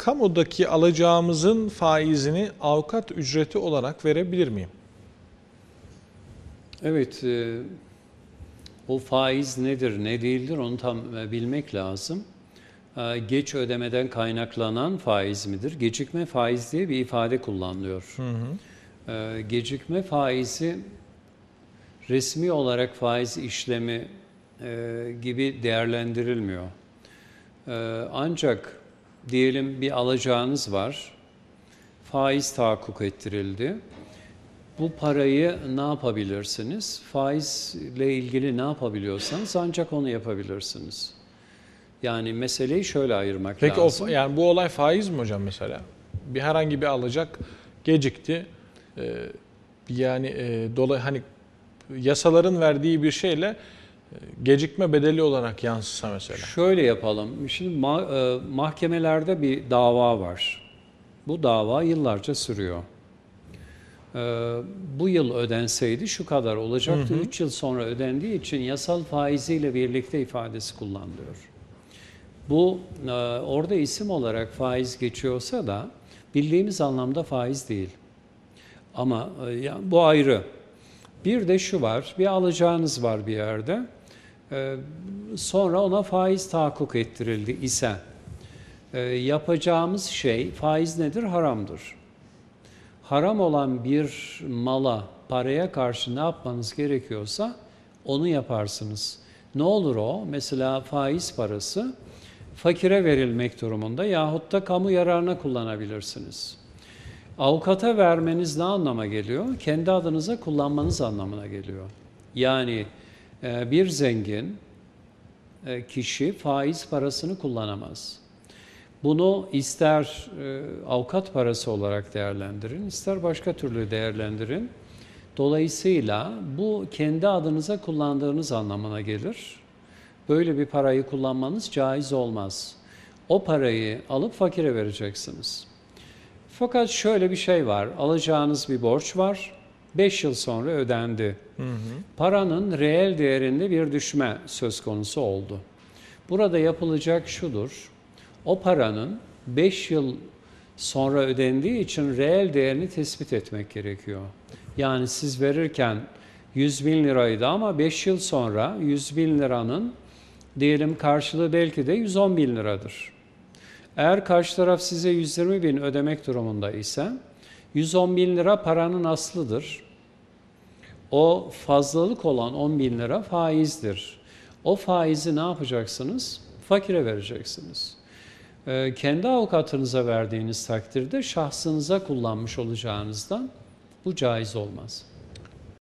kamudaki alacağımızın faizini avukat ücreti olarak verebilir miyim? Evet, e, o faiz nedir, ne değildir onu tam e, bilmek lazım. E, geç ödemeden kaynaklanan faiz midir? Gecikme faiz diye bir ifade kullanılıyor. Hı hı. E, gecikme faizi resmi olarak faiz işlemi e, gibi değerlendirilmiyor. E, ancak diyelim bir alacağınız var, faiz tahakkuk ettirildi. Bu parayı ne yapabilirsiniz? Faizle ilgili ne yapabiliyorsanız ancak onu yapabilirsiniz. Yani meseleyi şöyle ayırmak Peki lazım. o, yani bu olay faiz mi hocam mesela? Bir herhangi bir alacak gecikti. Ee, yani e, dolayı hani yasaların verdiği bir şeyle gecikme bedeli olarak yansısa mesela. Şöyle yapalım. Şimdi ma- e, mahkemelerde bir dava var. Bu dava yıllarca sürüyor. E, bu yıl ödenseydi şu kadar olacaktı. 3 yıl sonra ödendiği için yasal faiziyle birlikte ifadesi kullanılıyor. Bu e, orada isim olarak faiz geçiyorsa da bildiğimiz anlamda faiz değil. Ama e, bu ayrı. Bir de şu var, bir alacağınız var bir yerde. E, sonra ona faiz tahakkuk ettirildi ise e, yapacağımız şey faiz nedir? Haramdır. Haram olan bir mala, paraya karşı ne yapmanız gerekiyorsa onu yaparsınız. Ne olur o? Mesela faiz parası fakire verilmek durumunda yahut da kamu yararına kullanabilirsiniz. Avukata vermeniz ne anlama geliyor? Kendi adınıza kullanmanız anlamına geliyor. Yani bir zengin e, kişi faiz parasını kullanamaz. Bunu ister e, avukat parası olarak değerlendirin, ister başka türlü değerlendirin. Dolayısıyla bu kendi adınıza kullandığınız anlamına gelir. Böyle bir parayı kullanmanız caiz olmaz. O parayı alıp fakire vereceksiniz. Fakat şöyle bir şey var. Alacağınız bir borç var. 5 yıl sonra ödendi. Hı hı. Paranın reel değerinde bir düşme söz konusu oldu. Burada yapılacak şudur. O paranın 5 yıl sonra ödendiği için reel değerini tespit etmek gerekiyor. Yani siz verirken 100 bin liraydı ama 5 yıl sonra 100 bin liranın diyelim karşılığı belki de 110 bin liradır. Eğer karşı taraf size 120 bin ödemek durumunda ise 110 bin lira paranın aslıdır. O fazlalık olan 10 bin lira faizdir. O faizi ne yapacaksınız? Fakire vereceksiniz. Ee, kendi avukatınıza verdiğiniz takdirde şahsınıza kullanmış olacağınızdan bu caiz olmaz.